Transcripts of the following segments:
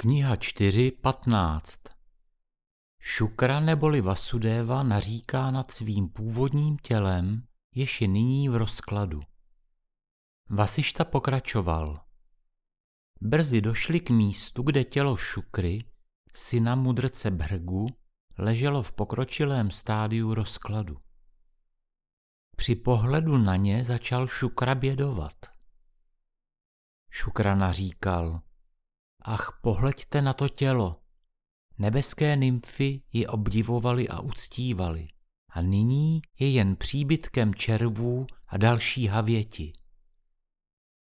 Kniha 4.15 Šukra neboli Vasudeva naříká nad svým původním tělem, jež je nyní v rozkladu. Vasišta pokračoval. Brzy došli k místu, kde tělo Šukry, syna mudrce Brgu, leželo v pokročilém stádiu rozkladu. Při pohledu na ně začal Šukra bědovat. Šukra naříkal – Ach, pohleďte na to tělo. Nebeské nymfy ji obdivovali a uctívali a nyní je jen příbytkem červů a další havěti.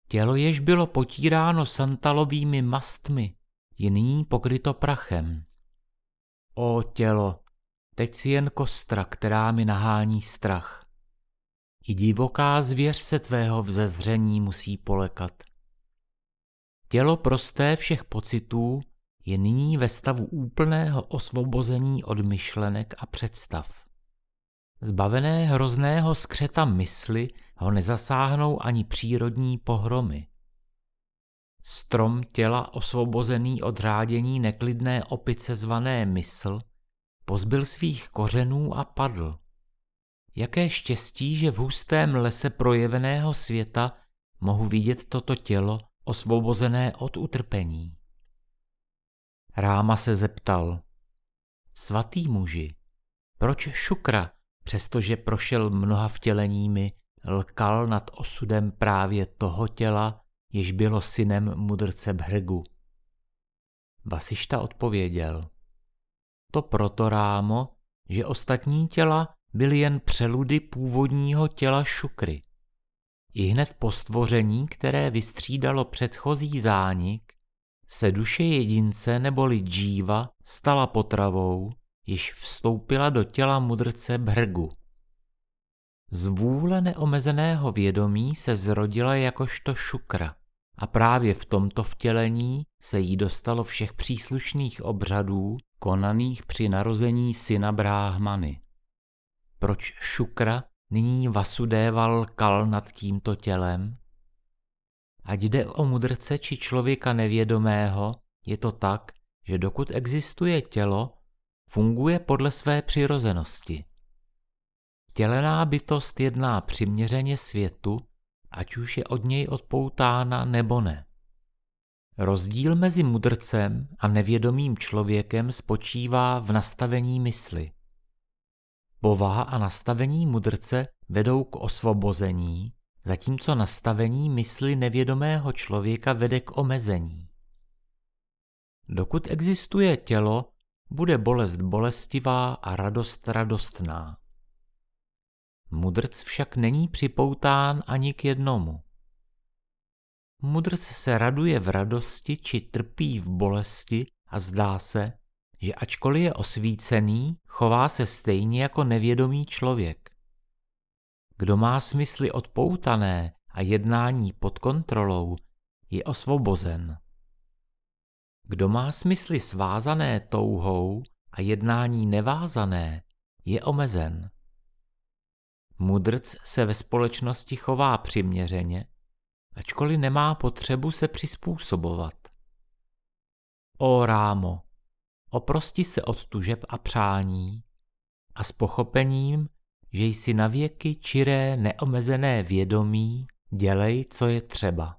Tělo, jež bylo potíráno santalovými mastmi, je nyní pokryto prachem. O tělo, teď si jen kostra, která mi nahání strach. I divoká zvěř se tvého vzezření musí polekat. Tělo prosté všech pocitů je nyní ve stavu úplného osvobození od myšlenek a představ. Zbavené hrozného skřeta mysli ho nezasáhnou ani přírodní pohromy. Strom těla osvobozený od řádění neklidné opice zvané mysl pozbyl svých kořenů a padl. Jaké štěstí, že v hustém lese projeveného světa mohu vidět toto tělo osvobozené od utrpení. Ráma se zeptal, svatý muži, proč Šukra, přestože prošel mnoha vtěleními, lkal nad osudem právě toho těla, jež bylo synem mudrce Bhrgu. Vasišta odpověděl, to proto, Rámo, že ostatní těla byly jen přeludy původního těla Šukry. I hned po stvoření, které vystřídalo předchozí zánik, se duše jedince neboli džíva stala potravou, již vstoupila do těla mudrce Bhrgu. Z vůle neomezeného vědomí se zrodila jakožto šukra a právě v tomto vtělení se jí dostalo všech příslušných obřadů konaných při narození syna Bráhmany. Proč šukra nyní Vasudéval kal nad tímto tělem? Ať jde o mudrce či člověka nevědomého, je to tak, že dokud existuje tělo, funguje podle své přirozenosti. Tělená bytost jedná přiměřeně světu, ať už je od něj odpoutána nebo ne. Rozdíl mezi mudrcem a nevědomým člověkem spočívá v nastavení mysli. Povaha a nastavení mudrce vedou k osvobození, zatímco nastavení mysli nevědomého člověka vede k omezení. Dokud existuje tělo, bude bolest bolestivá a radost radostná. Mudrc však není připoután ani k jednomu. Mudrc se raduje v radosti či trpí v bolesti a zdá se, že ačkoliv je osvícený, chová se stejně jako nevědomý člověk. Kdo má smysly odpoutané a jednání pod kontrolou, je osvobozen. Kdo má smysly svázané touhou a jednání nevázané, je omezen. Mudrc se ve společnosti chová přiměřeně, ačkoliv nemá potřebu se přizpůsobovat. O rámo, oprosti se od tužeb a přání a s pochopením, že jsi na věky čiré neomezené vědomí, dělej, co je třeba.